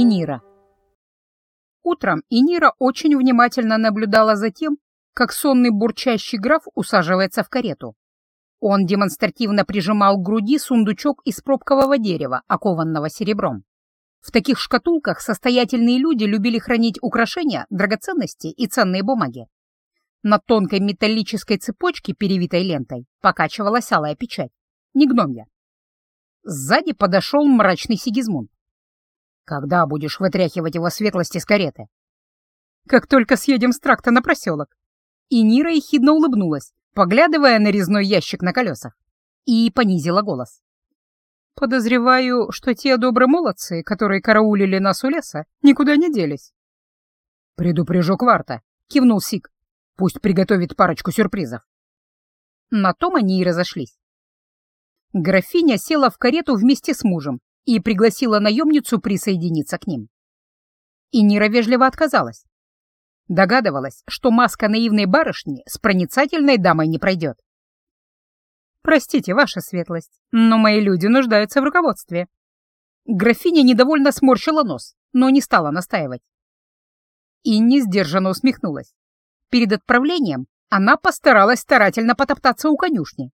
Инира. Утром Инира очень внимательно наблюдала за тем, как сонный бурчащий граф усаживается в карету. Он демонстративно прижимал к груди сундучок из пробкового дерева, окованного серебром. В таких шкатулках состоятельные люди любили хранить украшения, драгоценности и ценные бумаги. На тонкой металлической цепочке, перевитой лентой, покачивалась алая печать. Не гномья. Сзади подошел мрачный Сигизмунд. «Когда будешь вытряхивать его светлости с кареты?» «Как только съедем с тракта на проселок». И Нира ехидно улыбнулась, поглядывая на резной ящик на колесах, и понизила голос. «Подозреваю, что те добрые молодцы, которые караулили нас у леса, никуда не делись». «Предупрежу Кварта», — кивнул Сик. «Пусть приготовит парочку сюрпризов». На том они и разошлись. Графиня села в карету вместе с мужем и пригласила наемницу присоединиться к ним. И Нира вежливо отказалась. Догадывалась, что маска наивной барышни с проницательной дамой не пройдет. «Простите, ваша светлость, но мои люди нуждаются в руководстве». Графиня недовольно сморщила нос, но не стала настаивать. И не сдержанно усмехнулась. Перед отправлением она постаралась старательно потоптаться у конюшни,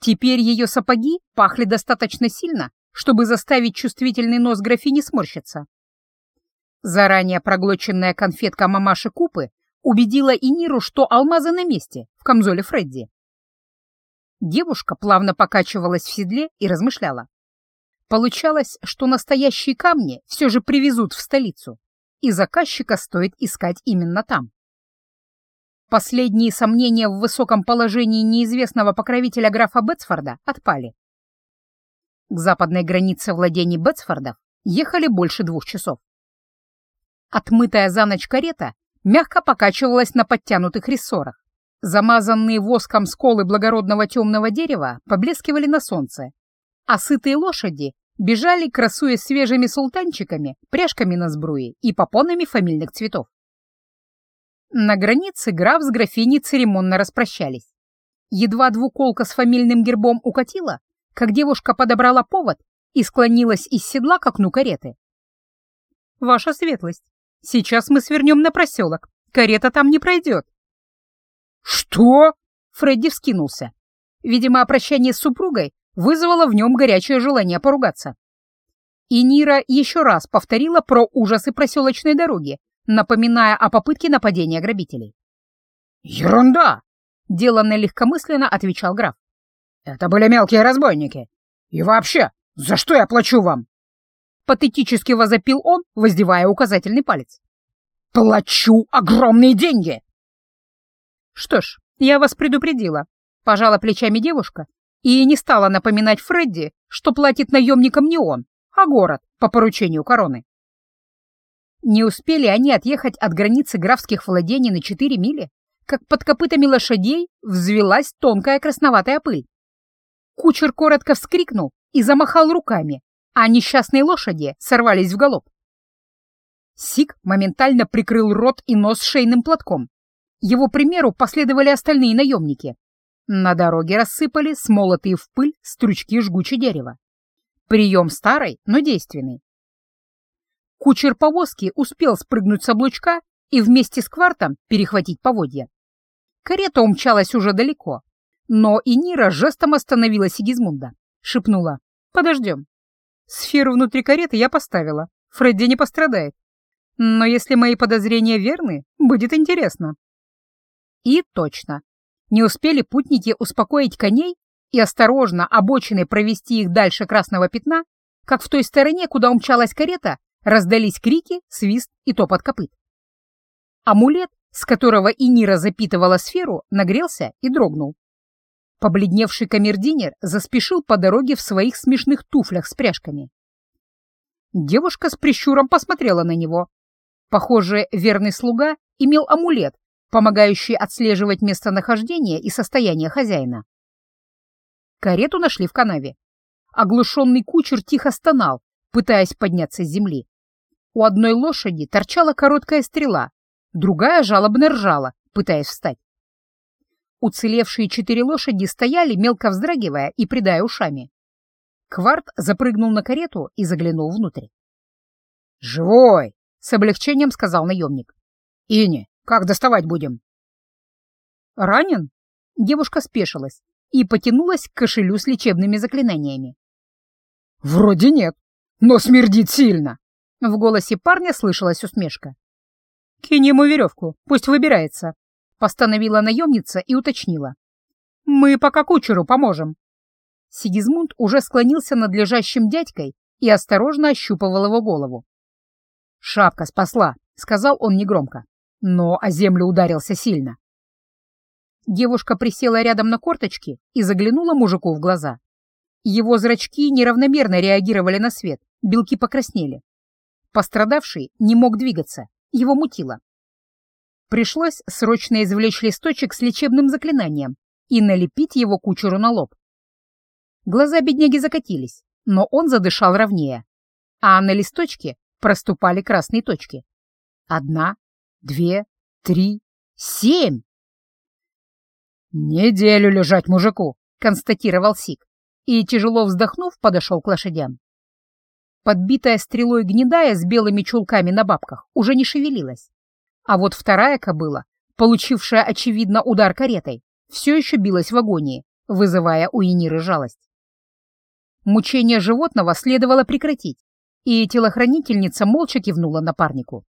Теперь ее сапоги пахли достаточно сильно, чтобы заставить чувствительный нос графини сморщиться. Заранее проглоченная конфетка мамаши Купы убедила Иниру, что алмазы на месте, в камзоле Фредди. Девушка плавно покачивалась в седле и размышляла. Получалось, что настоящие камни все же привезут в столицу, и заказчика стоит искать именно там. Последние сомнения в высоком положении неизвестного покровителя графа Бетсфорда отпали. К западной границе владений Бетсфордов ехали больше двух часов. Отмытая за ночь карета мягко покачивалась на подтянутых рессорах. Замазанные воском сколы благородного темного дерева поблескивали на солнце, а сытые лошади бежали, красуясь свежими султанчиками, пряжками на сбруе и попонами фамильных цветов. На границе граф с графиней церемонно распрощались. Едва двуколка с фамильным гербом укатила, как девушка подобрала повод и склонилась из седла к окну кареты. «Ваша светлость, сейчас мы свернем на проселок. Карета там не пройдет». «Что?» — Фредди вскинулся. Видимо, прощание с супругой вызвало в нем горячее желание поругаться. И Нира еще раз повторила про ужасы проселочной дороги, напоминая о попытке нападения грабителей. «Ерунда!» — деланно легкомысленно отвечал граф. «Это были мелкие разбойники. И вообще, за что я плачу вам?» Патетически возопил он, воздевая указательный палец. «Плачу огромные деньги!» «Что ж, я вас предупредила», — пожала плечами девушка и не стала напоминать Фредди, что платит наемникам не он, а город по поручению короны. Не успели они отъехать от границы графских владений на четыре мили, как под копытами лошадей взвелась тонкая красноватая пыль. Кучер коротко вскрикнул и замахал руками, а несчастные лошади сорвались в галоп. Сик моментально прикрыл рот и нос шейным платком. Его примеру последовали остальные наемники. На дороге рассыпали смолотые в пыль стручки жгучего дерева. Прием старый, но действенный. Кучер повозки успел спрыгнуть с облучка и вместе с квартом перехватить поводья. Карета умчалась уже далеко, но и Нира жестом остановила Сигизмунда. Шепнула «Подождем». Сферу внутри кареты я поставила, Фредди не пострадает. Но если мои подозрения верны, будет интересно. И точно. Не успели путники успокоить коней и осторожно обочиной провести их дальше красного пятна, как в той стороне, куда умчалась карета, Раздались крики, свист и топот копыт. Амулет, с которого Инира запитывала сферу, нагрелся и дрогнул. Побледневший камердинер заспешил по дороге в своих смешных туфлях с пряжками. Девушка с прищуром посмотрела на него. Похоже, верный слуга имел амулет, помогающий отслеживать местонахождение и состояние хозяина. Карету нашли в канаве. Оглушенный кучер тихо стонал, пытаясь подняться с земли. У одной лошади торчала короткая стрела, другая жалобно ржала, пытаясь встать. Уцелевшие четыре лошади стояли, мелко вздрагивая и придая ушами. Кварт запрыгнул на карету и заглянул внутрь. «Живой!» — с облегчением сказал наемник. «Ини, как доставать будем?» «Ранен?» Девушка спешилась и потянулась к кошелю с лечебными заклинаниями. «Вроде нет, но смердит сильно!» В голосе парня слышалась усмешка. «Кинь ему веревку, пусть выбирается», — постановила наемница и уточнила. «Мы пока кучеру поможем». Сигизмунд уже склонился над лежащим дядькой и осторожно ощупывал его голову. «Шапка спасла», — сказал он негромко, но о землю ударился сильно. Девушка присела рядом на корточки и заглянула мужику в глаза. Его зрачки неравномерно реагировали на свет, белки покраснели. Пострадавший не мог двигаться, его мутило. Пришлось срочно извлечь листочек с лечебным заклинанием и налепить его кучеру на лоб. Глаза бедняги закатились, но он задышал ровнее, а на листочке проступали красные точки. Одна, две, три, семь! «Неделю лежать мужику», — констатировал Сик, и, тяжело вздохнув, подошел к лошадям. Подбитая стрелой гнедая с белыми чулками на бабках уже не шевелилась. А вот вторая кобыла, получившая, очевидно, удар каретой, все еще билась в агонии, вызывая у Эниры жалость. Мучение животного следовало прекратить, и телохранительница молча кивнула напарнику.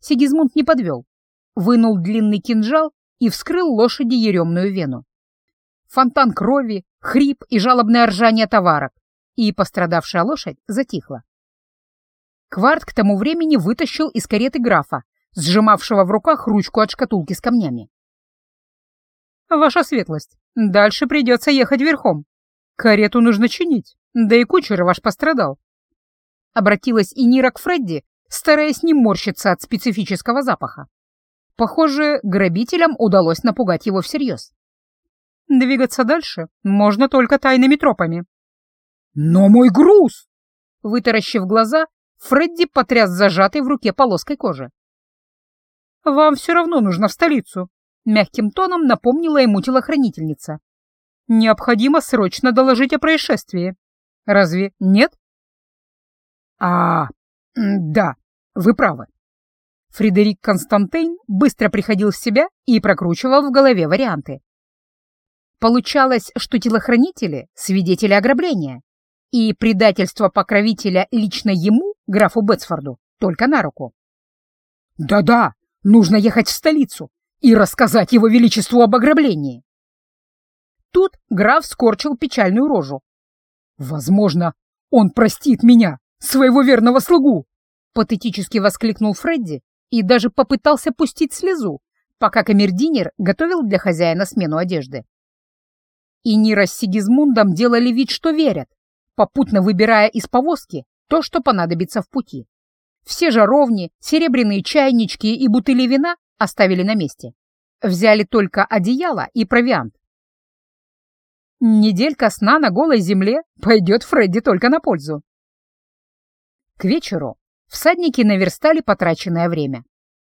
Сигизмунд не подвел, вынул длинный кинжал и вскрыл лошади еремную вену. Фонтан крови, хрип и жалобное ржание товарок, и пострадавшая лошадь затихла. Кварт к тому времени вытащил из кареты графа, сжимавшего в руках ручку от шкатулки с камнями. «Ваша светлость, дальше придется ехать верхом. Карету нужно чинить, да и кучер ваш пострадал». Обратилась и Нира к Фредди, стараясь не морщиться от специфического запаха. Похоже, грабителям удалось напугать его всерьез. Двигаться дальше можно только тайными тропами. «Но мой груз!» Вытаращив глаза, Фредди потряс зажатой в руке полоской кожи. «Вам все равно нужно в столицу», — мягким тоном напомнила ему телохранительница. «Необходимо срочно доложить о происшествии. Разве нет?» «А, да, вы правы». Фредерик Константейн быстро приходил в себя и прокручивал в голове варианты. Получалось, что телохранители — свидетели ограбления, и предательство покровителя лично ему, графу Бетсфорду, только на руку. «Да-да, нужно ехать в столицу и рассказать его величеству об ограблении». Тут граф скорчил печальную рожу. «Возможно, он простит меня, своего верного слугу!» Патетически воскликнул Фредди и даже попытался пустить слезу, пока камердинер готовил для хозяина смену одежды. И Нира с Сигизмундом делали вид, что верят, попутно выбирая из повозки то, что понадобится в пути. Все жаровни, серебряные чайнички и бутыли вина оставили на месте. Взяли только одеяло и провиант. Неделька сна на голой земле пойдет Фредди только на пользу. К вечеру всадники наверстали потраченное время.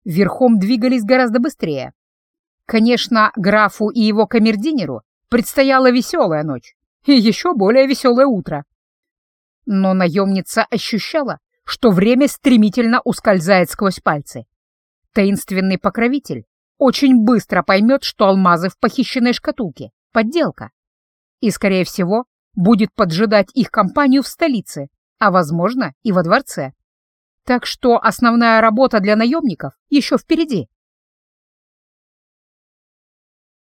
Верхом двигались гораздо быстрее. Конечно, графу и его камердинеру предстояла веселая ночь и еще более веселое утро. Но наемница ощущала, что время стремительно ускользает сквозь пальцы. Таинственный покровитель очень быстро поймет, что алмазы в похищенной шкатулке — подделка. И, скорее всего, будет поджидать их компанию в столице, а, возможно, и во дворце. Так что основная работа для наемников еще впереди.